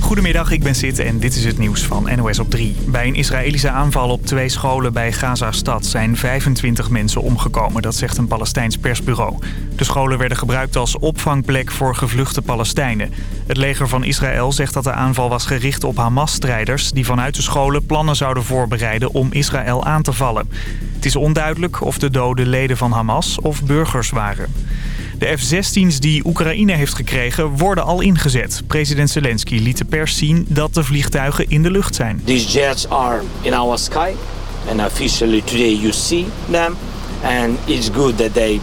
Goedemiddag, ik ben Sid en dit is het nieuws van NOS op 3. Bij een Israëlische aanval op twee scholen bij Gaza-stad zijn 25 mensen omgekomen. Dat zegt een Palestijns persbureau. De scholen werden gebruikt als opvangplek voor gevluchte Palestijnen. Het leger van Israël zegt dat de aanval was gericht op Hamas-strijders... die vanuit de scholen plannen zouden voorbereiden om Israël aan te vallen. Het is onduidelijk of de doden leden van Hamas of burgers waren. De F-16's die Oekraïne heeft gekregen worden al ingezet. President Zelensky liet de pers zien dat de vliegtuigen in de lucht zijn. These jets are in our sky and officially today you see them and it's good that they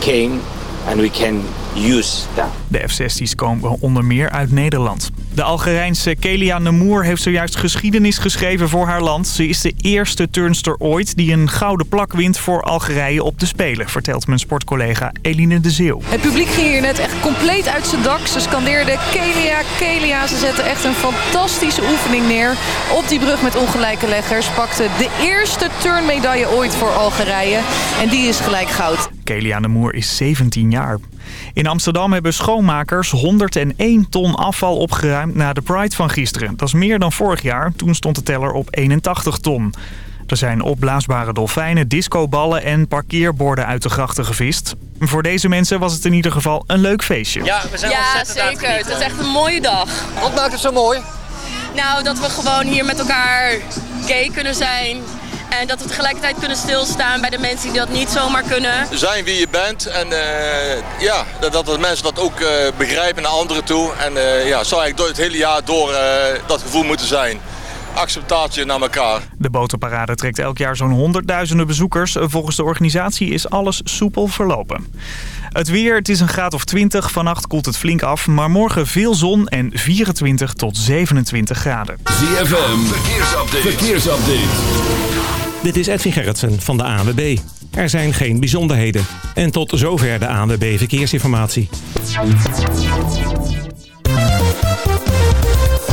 came and we can use them. De F-16's komen onder meer uit Nederland. De Algerijnse Kelia Nemour heeft zojuist geschiedenis geschreven voor haar land. Ze is de eerste turnster ooit die een gouden plak wint voor Algerije op de Spelen, vertelt mijn sportcollega Eline de Zeeuw. Het publiek ging hier net echt compleet uit zijn dak. Ze scandeerden Kelia, Kelia. Ze zetten echt een fantastische oefening neer. Op die brug met ongelijke leggers pakte de eerste turnmedaille ooit voor Algerije. En die is gelijk goud. Kelia Nemour is 17 jaar. In Amsterdam hebben schoonmakers 101 ton afval opgeruimd na de Pride van gisteren. Dat is meer dan vorig jaar. Toen stond de teller op 81 ton. Er zijn opblaasbare dolfijnen, discoballen en parkeerborden uit de grachten gevist. Voor deze mensen was het in ieder geval een leuk feestje. Ja, we zijn Ja, zeker. Het is echt een mooie dag. Wat maakt het zo mooi? Nou, dat we gewoon hier met elkaar gay kunnen zijn. En dat we tegelijkertijd kunnen stilstaan bij de mensen die dat niet zomaar kunnen. Zijn wie je bent en eh, ja, dat, de mensen dat ook eh, begrijpen naar anderen toe. En eh, ja, zou eigenlijk door het hele jaar door dat gevoel moeten zijn. Acceptatie naar elkaar. De botenparade trekt elk jaar zo'n honderdduizenden bezoekers. Volgens de organisatie is alles soepel verlopen. Het weer, het is een graad of 20. Vannacht koelt het flink af, maar morgen veel zon en 24 tot 27 graden. ZFM, verkeersupdate. verkeersupdate. Dit is Edwin Gerritsen van de ANWB. Er zijn geen bijzonderheden. En tot zover de ANWB Verkeersinformatie.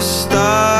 To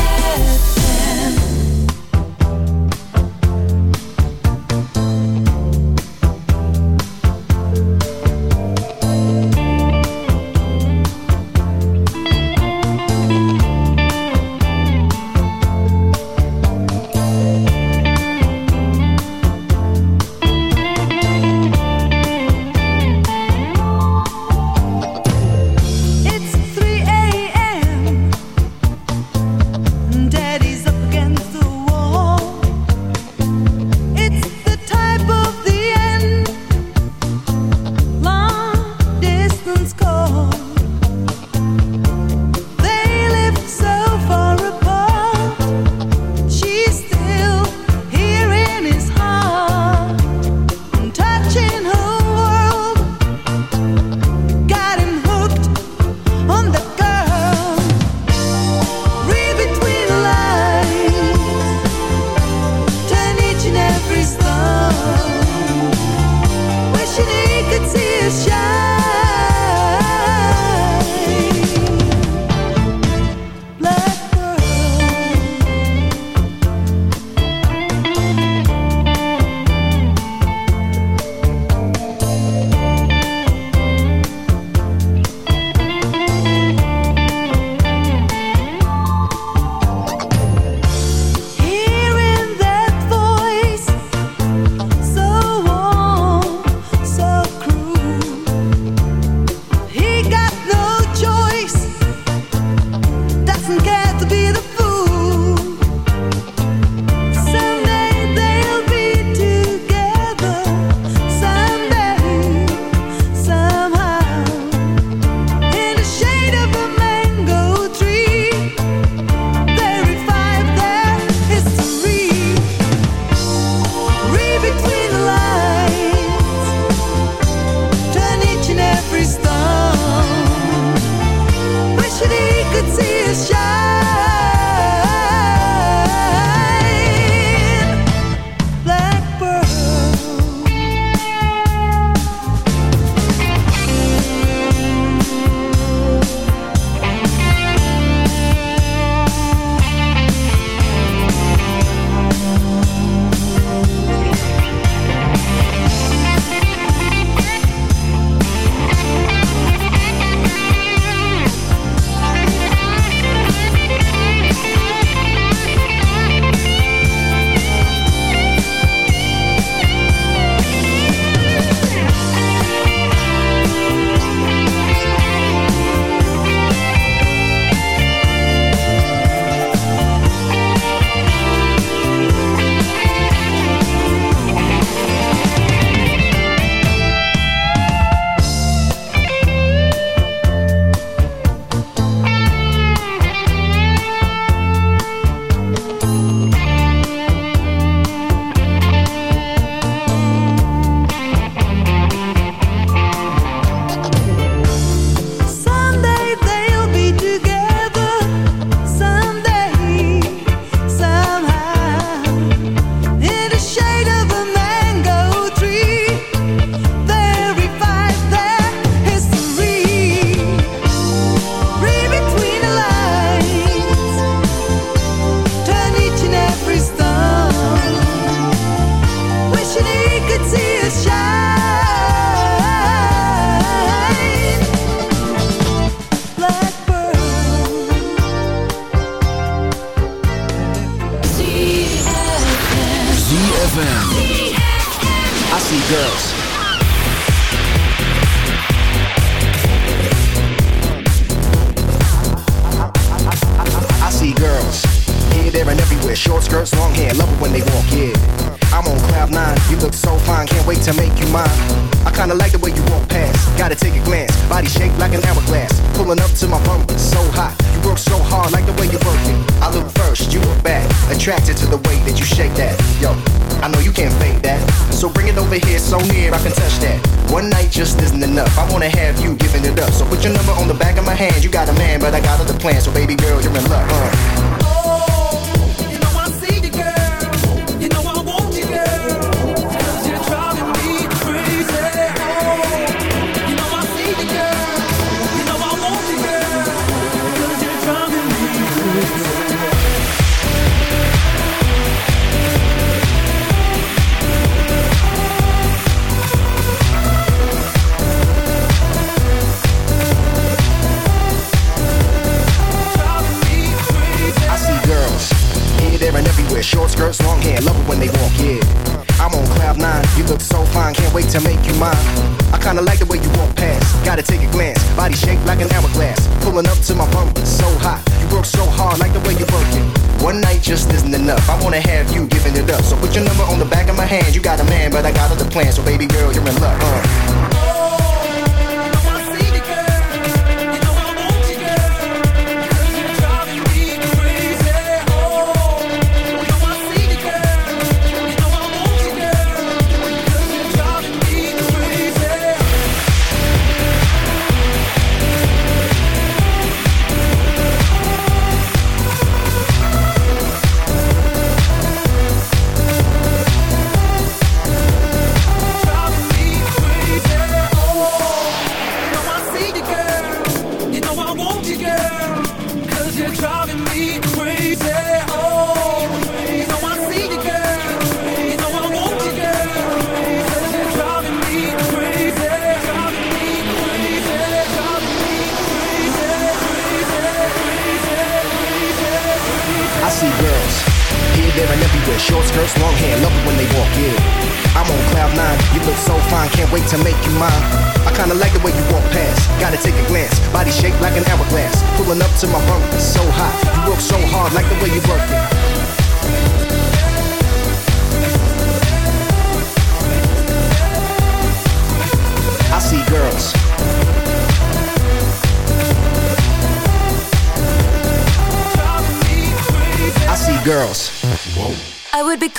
your number on the back of my hand, you got a man, but I got other plans. So baby girl, you're in luck, uh.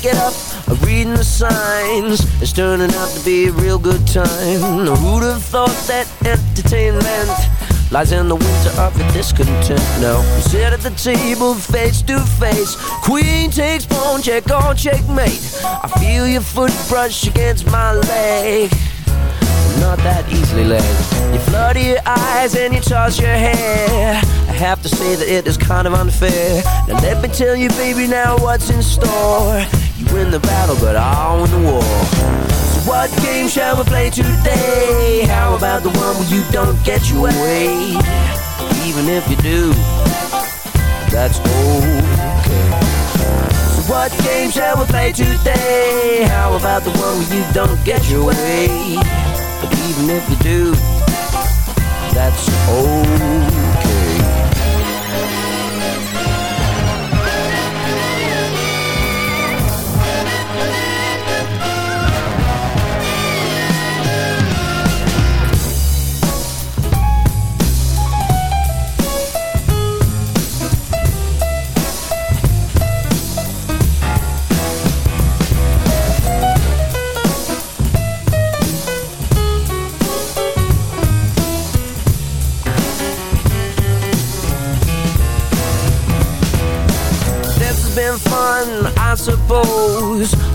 It up, reading the signs. It's turning out to be a real good time. Who'd have thought that entertainment lies in the winter of your discontent? Now, we sit at the table face to face. Queen takes pawn, check on checkmate. I feel your foot brush against my leg not that easily led. You flutter your eyes and you toss your hair. I have to say that it is kind of unfair. Now let me tell you, baby, now what's in store. Win the battle, but I'll win the war. So what game shall we play today? How about the one where you don't get your way? Even if you do, that's okay. So what game shall we play today? How about the one where you don't get your way? But even if you do, that's okay.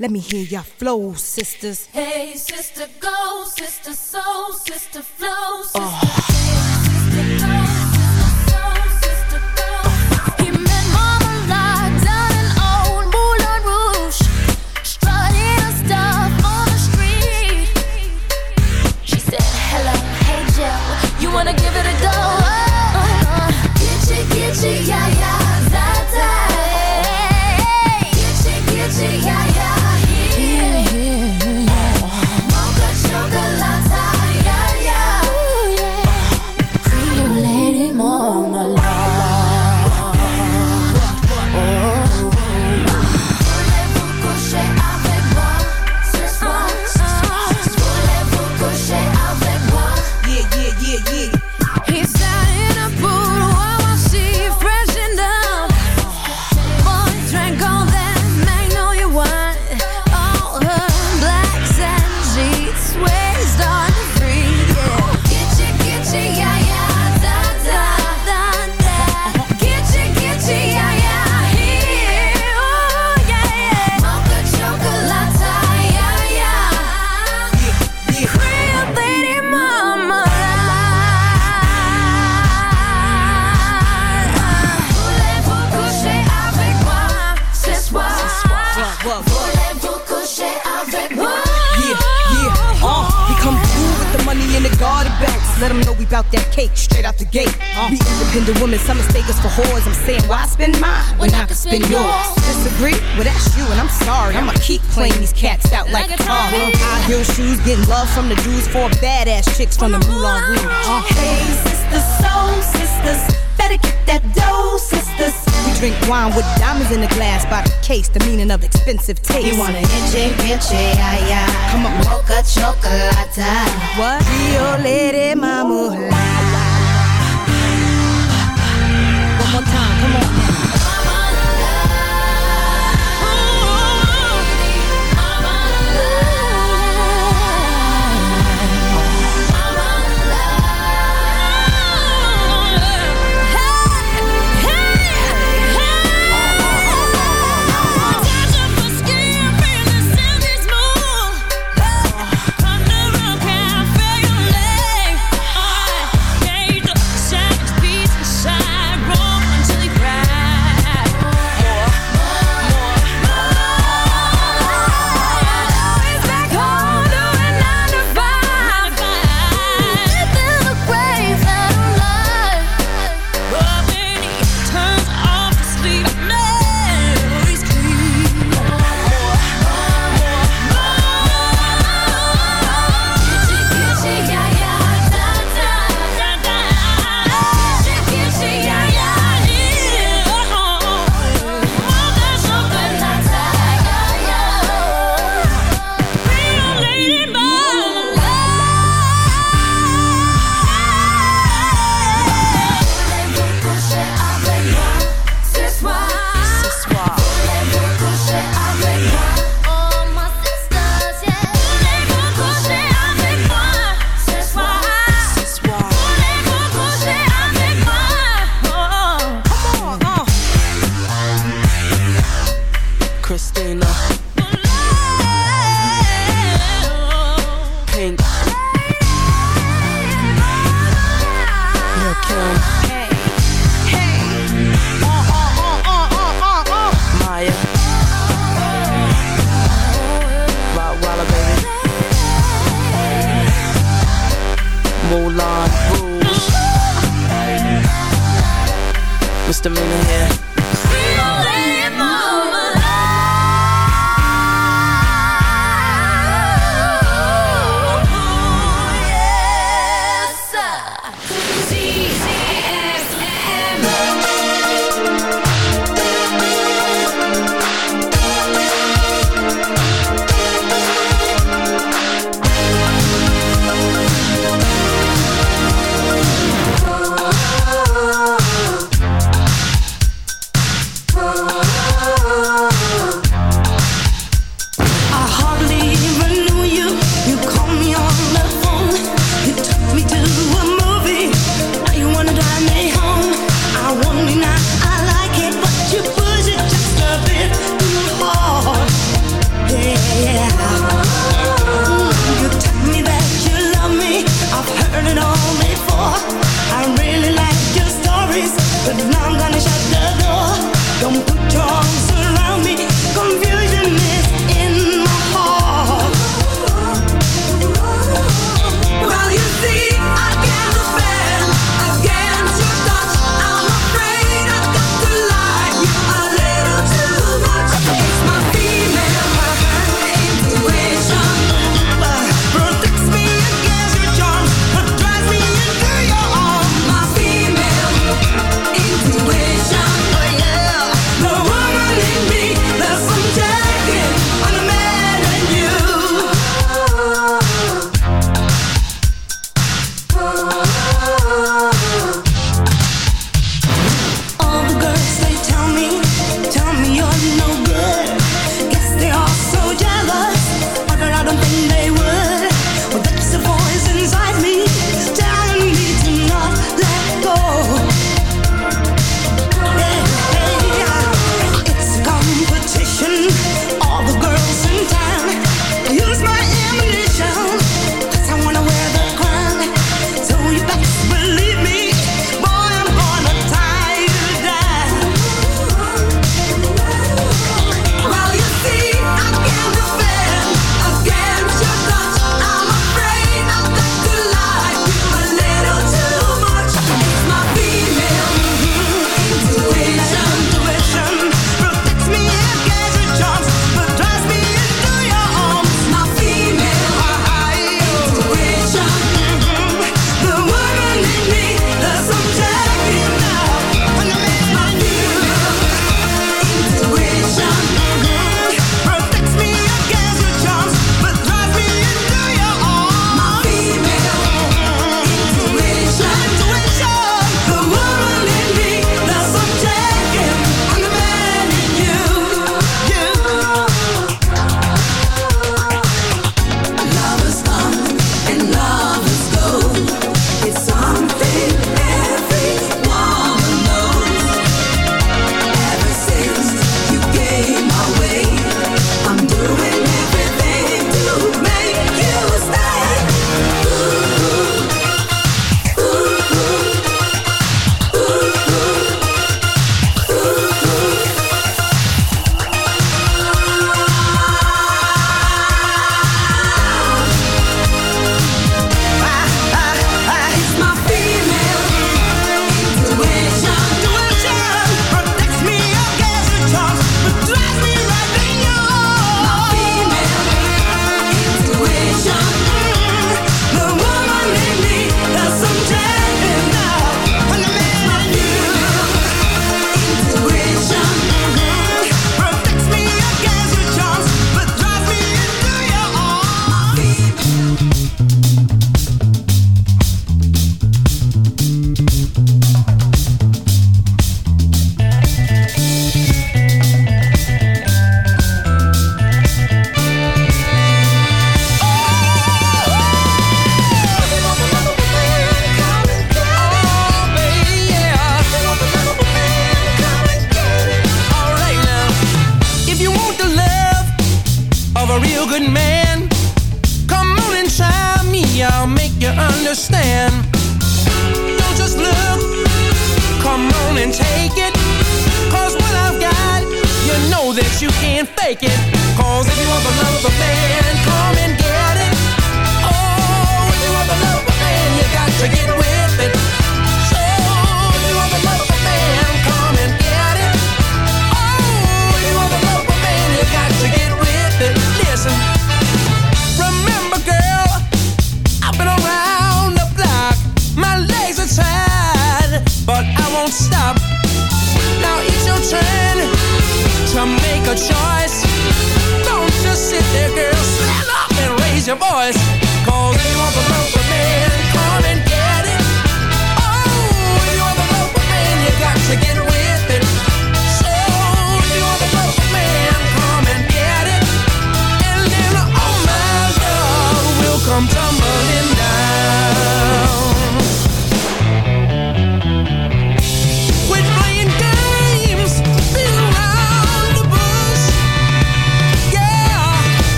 Let me hear your flow, sisters. Hey, sisters. from the Moulin Rouge. Huh? Hey, sisters, soul sisters, better get that dough, sisters. We drink wine with diamonds in the glass by the case, the meaning of expensive taste. You want an inche, inche, ay, ay. Come on, mocha chocolate. What?